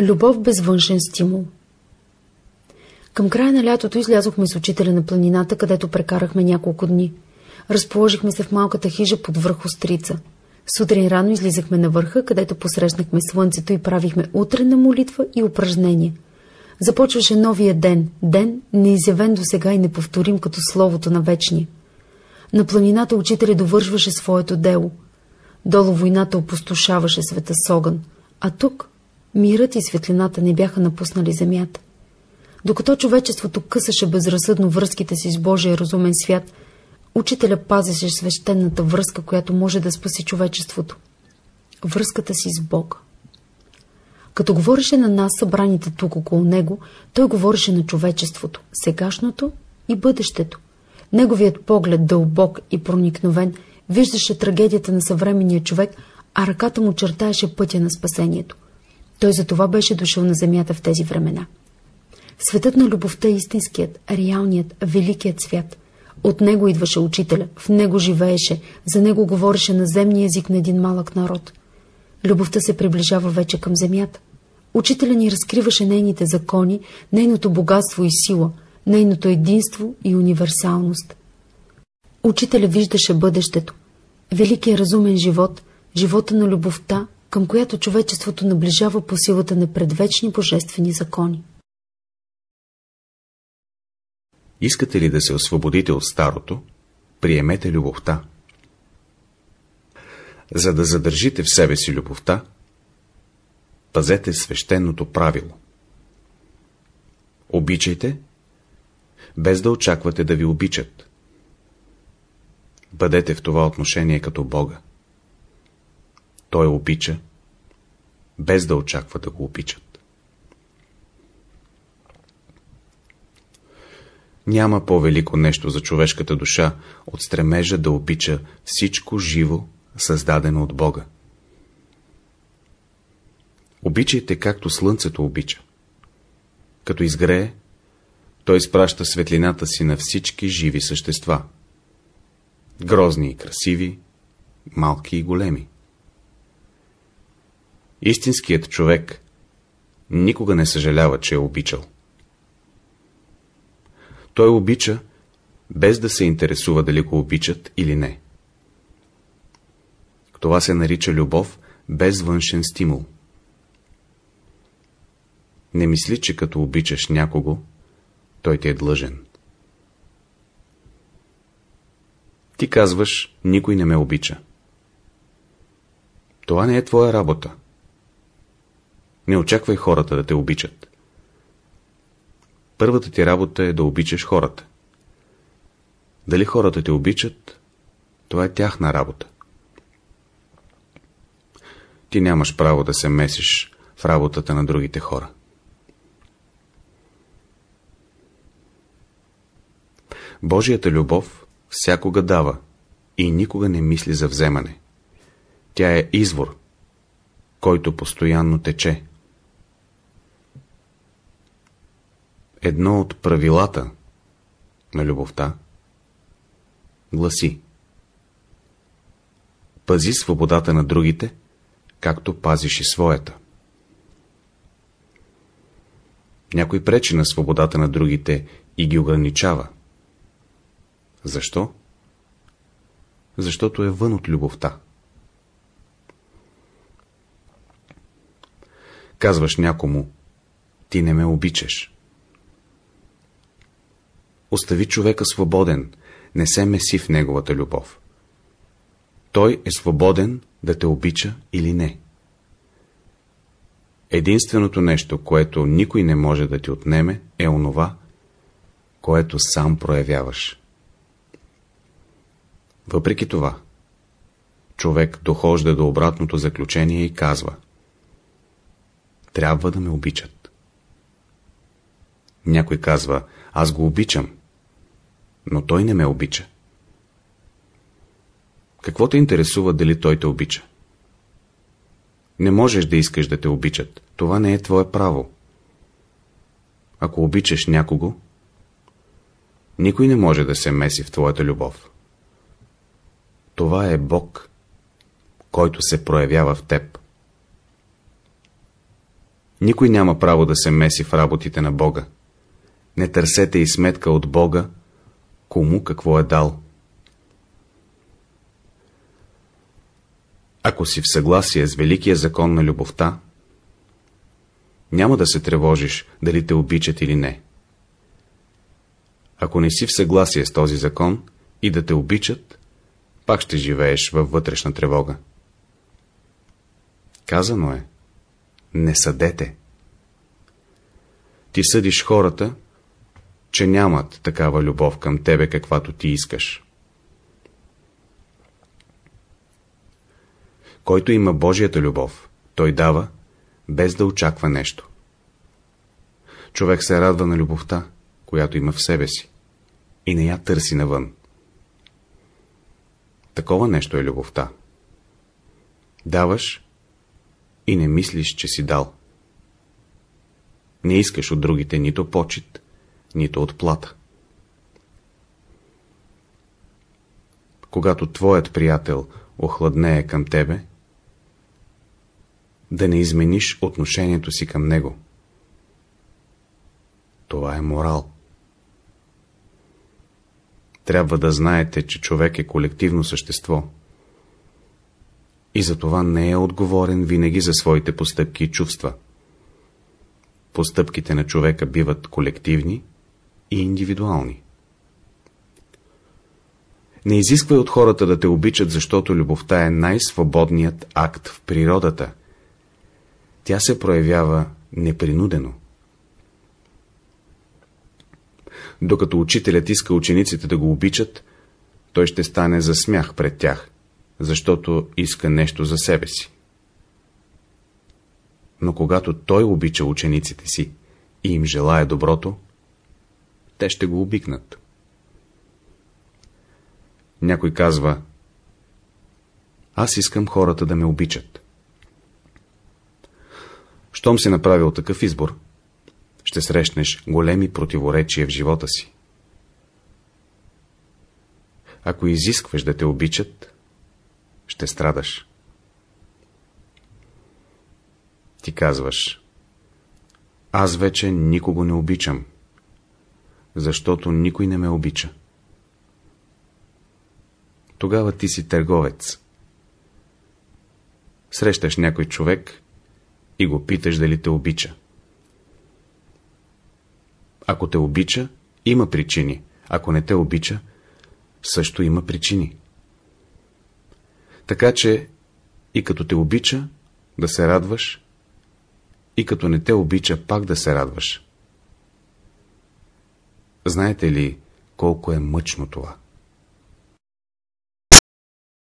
Любов без външен стимул Към края на лятото излязохме с учителя на планината, където прекарахме няколко дни. Разположихме се в малката хижа под върх Острица. Сутрин рано излизахме на върха, където посрещнахме слънцето и правихме утрена молитва и упражнения. Започваше новия ден, ден неизявен до сега и неповторим като словото на вечния. На планината учителя довършваше своето дело. Долу войната опустошаваше света с огън, а тук мирът и светлината не бяха напуснали земята. Докато човечеството късаше безразсъдно връзките си с Божия разумен свят, учителя пазеше свещената връзка, която може да спаси човечеството. Връзката си с Бога. Като говореше на нас, събраните тук около него, той говореше на човечеството, сегашното и бъдещето. Неговият поглед, дълбок и проникновен, виждаше трагедията на съвременния човек, а ръката му чертаеше пътя на спасението. Той за това беше дошъл на земята в тези времена. Светът на любовта е истинският, реалният, великият свят. От него идваше учителя, в него живееше, за него говореше на земния език на един малък народ. Любовта се приближава вече към земята. Учителя ни разкриваше нейните закони, нейното богатство и сила, нейното единство и универсалност. Учителя виждаше бъдещето, великият разумен живот, живота на любовта, към която човечеството наближава по силата на предвечни божествени закони. Искате ли да се освободите от старото, приемете любовта. За да задържите в себе си любовта, пазете свещеното правило. Обичайте, без да очаквате да ви обичат. Бъдете в това отношение като Бога. Той обича, без да очаква да го обичат. Няма по-велико нещо за човешката душа от стремежа да обича всичко живо, създадено от Бога. Обичайте както слънцето обича. Като изгрее, той изпраща светлината си на всички живи същества. Грозни и красиви, малки и големи. Истинският човек никога не съжалява, че е обичал. Той обича, без да се интересува дали го обичат или не. Това се нарича любов без външен стимул. Не мисли, че като обичаш някого, той ти е длъжен. Ти казваш, никой не ме обича. Това не е твоя работа. Не очаквай хората да те обичат. Първата ти работа е да обичаш хората. Дали хората те обичат, това е тяхна работа. Ти нямаш право да се месиш в работата на другите хора. Божията любов всякога дава и никога не мисли за вземане. Тя е извор, който постоянно тече. Едно от правилата на любовта гласи Пази свободата на другите, както пазиш и своята. Някой пречи на свободата на другите и ги ограничава. Защо? Защото е вън от любовта. Казваш някому, ти не ме обичаш. Остави човека свободен, не се меси в неговата любов. Той е свободен да те обича или не. Единственото нещо, което никой не може да ти отнеме, е онова, което сам проявяваш. Въпреки това, човек дохожда до обратното заключение и казва Трябва да ме обичат. Някой казва, аз го обичам, но той не ме обича. Какво те интересува дали той те обича? Не можеш да искаш да те обичат. Това не е твое право. Ако обичаш някого, никой не може да се меси в твоята любов. Това е Бог, който се проявява в теб. Никой няма право да се меси в работите на Бога. Не търсете и сметка от Бога, кому какво е дал. Ако си в съгласие с великия закон на любовта, няма да се тревожиш дали те обичат или не. Ако не си в съгласие с този закон и да те обичат, пак ще живееш във вътрешна тревога. Казано е, не съдете. Ти съдиш хората, че нямат такава любов към тебе, каквато ти искаш. Който има Божията любов, той дава, без да очаква нещо. Човек се радва на любовта, която има в себе си, и не я търси навън. Такова нещо е любовта. Даваш и не мислиш, че си дал. Не искаш от другите нито почет, нито отплата. Когато твоят приятел охладнее към тебе, да не измениш отношението си към него. Това е морал. Трябва да знаете, че човек е колективно същество. И за това не е отговорен винаги за своите постъпки и чувства. Постъпките на човека биват колективни и индивидуални. Не изисквай от хората да те обичат, защото любовта е най-свободният акт в природата. Тя се проявява непринудено. Докато учителят иска учениците да го обичат, той ще стане за смях пред тях, защото иска нещо за себе си. Но когато той обича учениците си и им желая доброто, те ще го обикнат. Някой казва, аз искам хората да ме обичат. Щом си направил такъв избор, ще срещнеш големи противоречия в живота си. Ако изискваш да те обичат, ще страдаш. Ти казваш, аз вече никого не обичам, защото никой не ме обича. Тогава ти си търговец. Срещаш някой човек и го питаш дали те обича. Ако те обича, има причини. Ако не те обича, също има причини. Така че и като те обича, да се радваш, и като не те обича, пак да се радваш. Знаете ли колко е мъчно това?